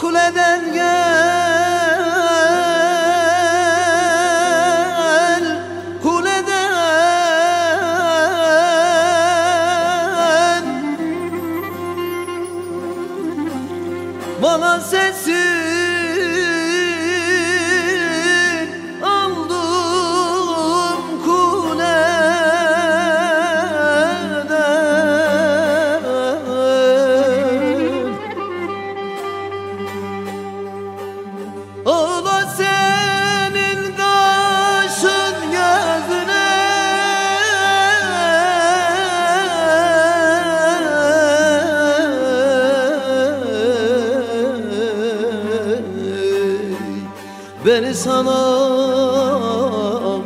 kuleden gel kuleden Bana sesin Beni sana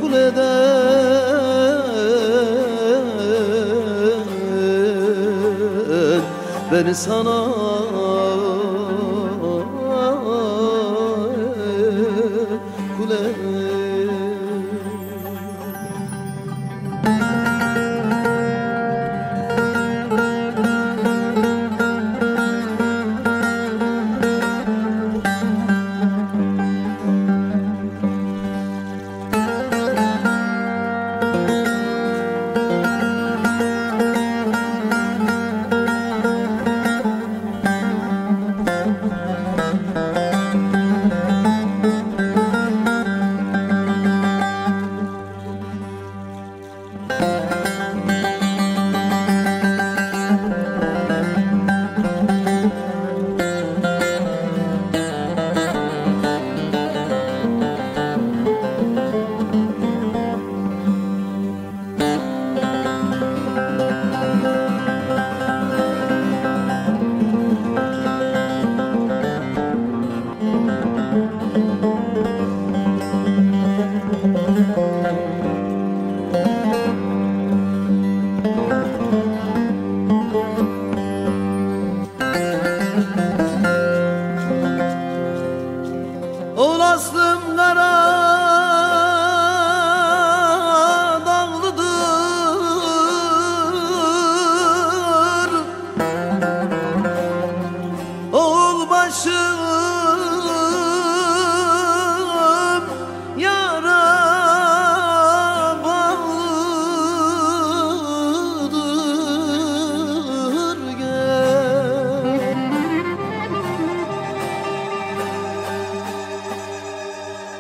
kul eden Beni sana kul eden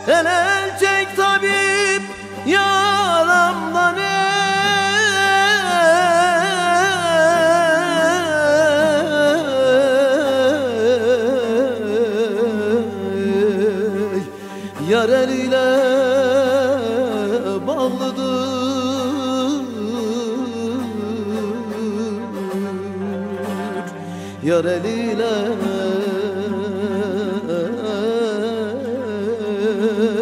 El el çek tabip yaramdan ey Yar eliyle bağlıdır. Yar eliyle good.